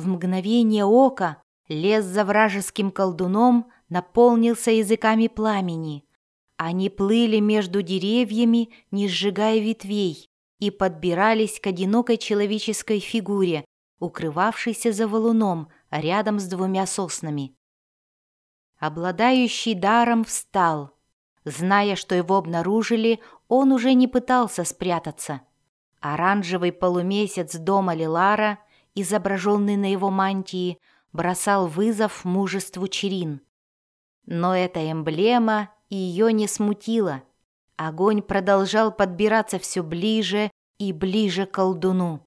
В мгновение ока лес за вражеским колдуном наполнился языками пламени. Они плыли между деревьями, не сжигая ветвей, и подбирались к одинокой человеческой фигуре, укрывавшейся за валуном рядом с двумя соснами. Обладающий даром встал. Зная, что его обнаружили, он уже не пытался спрятаться. Оранжевый полумесяц дома Лилара, изображенный на его мантии, бросал вызов мужеству Черин. Но эта эмблема ее не смутила. Огонь продолжал подбираться все ближе и ближе к колдуну.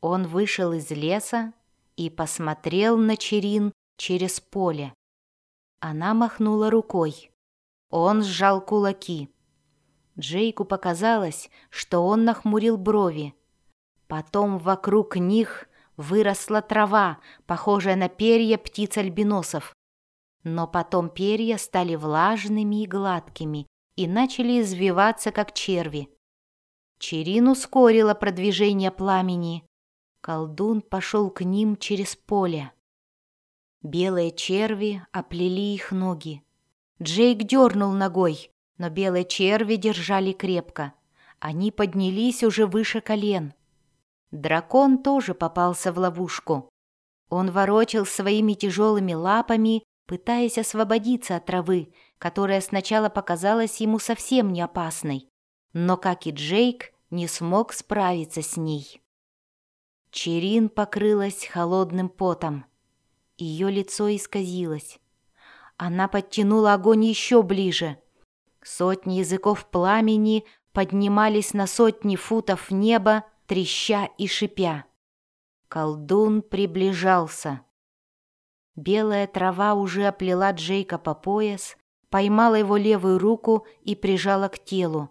Он вышел из леса и посмотрел на Черин через поле. Она махнула рукой. Он сжал кулаки. Джейку показалось, что он нахмурил брови. Потом вокруг них выросла трава, похожая на перья птиц-альбиносов. Но потом перья стали влажными и гладкими и начали извиваться, как черви. Черин ускорила продвижение пламени. Колдун пошел к ним через поле. Белые черви оплели их ноги. Джейк дернул ногой, но белые черви держали крепко. Они поднялись уже выше колен. Дракон тоже попался в ловушку. Он ворочил своими тяжелыми лапами, пытаясь освободиться от травы, которая сначала показалась ему совсем не опасной, но, как и Джейк, не смог справиться с ней. Черин покрылась холодным потом. Ее лицо исказилось. Она подтянула огонь еще ближе. Сотни языков пламени поднимались на сотни футов неба, треща и шипя. Колдун приближался. Белая трава уже оплела Джейка по пояс, поймала его левую руку и прижала к телу.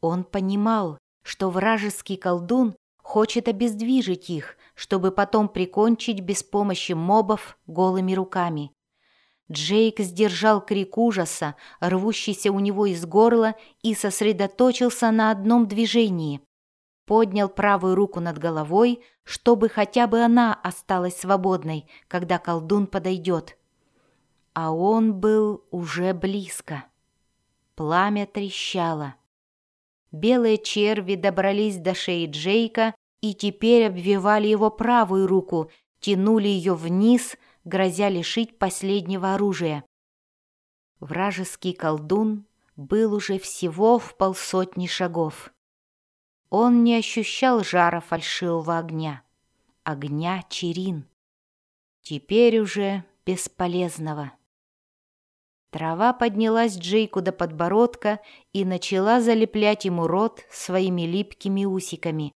Он понимал, что вражеский колдун хочет обездвижить их, чтобы потом прикончить без помощи мобов голыми руками. Джейк сдержал крик ужаса, рвущийся у него из горла, и сосредоточился на одном движении. Поднял правую руку над головой, чтобы хотя бы она осталась свободной, когда колдун подойдет. А он был уже близко. Пламя трещало. Белые черви добрались до шеи Джейка и теперь обвивали его правую руку, тянули ее вниз, грозя лишить последнего оружия. Вражеский колдун был уже всего в полсотни шагов. Он не ощущал жара фальшивого огня, огня черин, теперь уже бесполезного. Трава поднялась Джейку до подбородка и начала залеплять ему рот своими липкими усиками.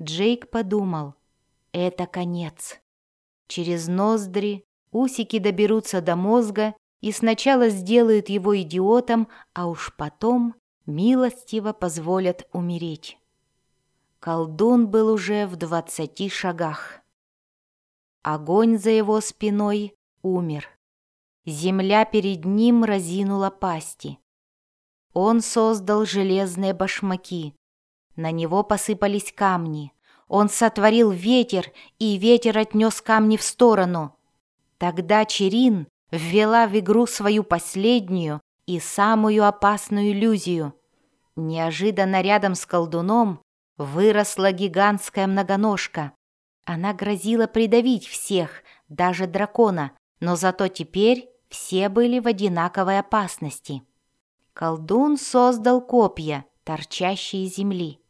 Джейк подумал, это конец. Через ноздри усики доберутся до мозга и сначала сделают его идиотом, а уж потом милостиво позволят умереть. Колдун был уже в двадцати шагах. Огонь за его спиной умер. Земля перед ним разинула пасти. Он создал железные башмаки, на него посыпались камни. Он сотворил ветер, и ветер отнес камни в сторону. Тогда Черин ввела в игру свою последнюю и самую опасную иллюзию. Неожиданно рядом с колдуном выросла гигантская многоножка. Она грозила придавить всех, даже дракона, но зато теперь все были в одинаковой опасности. Колдун создал копья, торчащие земли.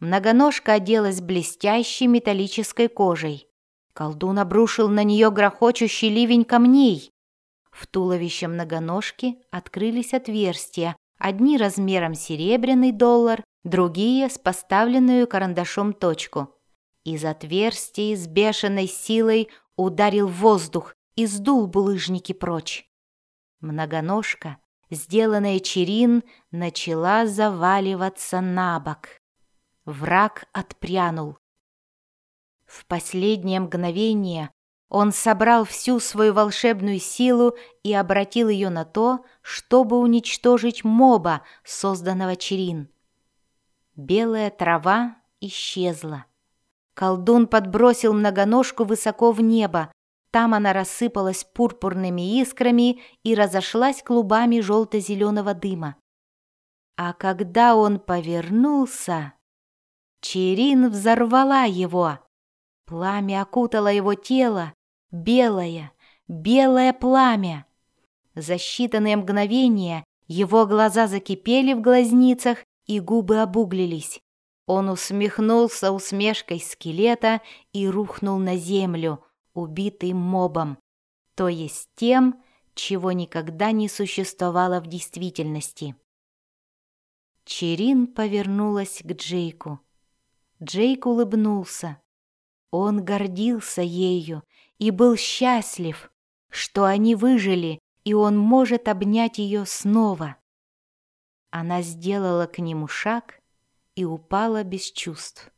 Многоножка оделась блестящей металлической кожей. Колдун обрушил на нее грохочущий ливень камней. В туловище многоножки открылись отверстия, одни размером серебряный доллар, другие с поставленную карандашом точку. Из отверстий с бешеной силой ударил воздух и сдул булыжники прочь. Многоножка, сделанная черин, начала заваливаться на бок. Враг отпрянул. В последнее мгновение он собрал всю свою волшебную силу и обратил ее на то, чтобы уничтожить моба, созданного Черин. Белая трава исчезла. Колдун подбросил многоножку высоко в небо. Там она рассыпалась пурпурными искрами и разошлась клубами желто-зеленого дыма. А когда он повернулся, Черин взорвала его. Пламя окутало его тело, белое, белое пламя. За считанные мгновения его глаза закипели в глазницах и губы обуглились. Он усмехнулся усмешкой скелета и рухнул на землю, убитый мобом, то есть тем, чего никогда не существовало в действительности. Черин повернулась к Джейку. Джейк улыбнулся. Он гордился ею и был счастлив, что они выжили, и он может обнять ее снова. Она сделала к нему шаг и упала без чувств.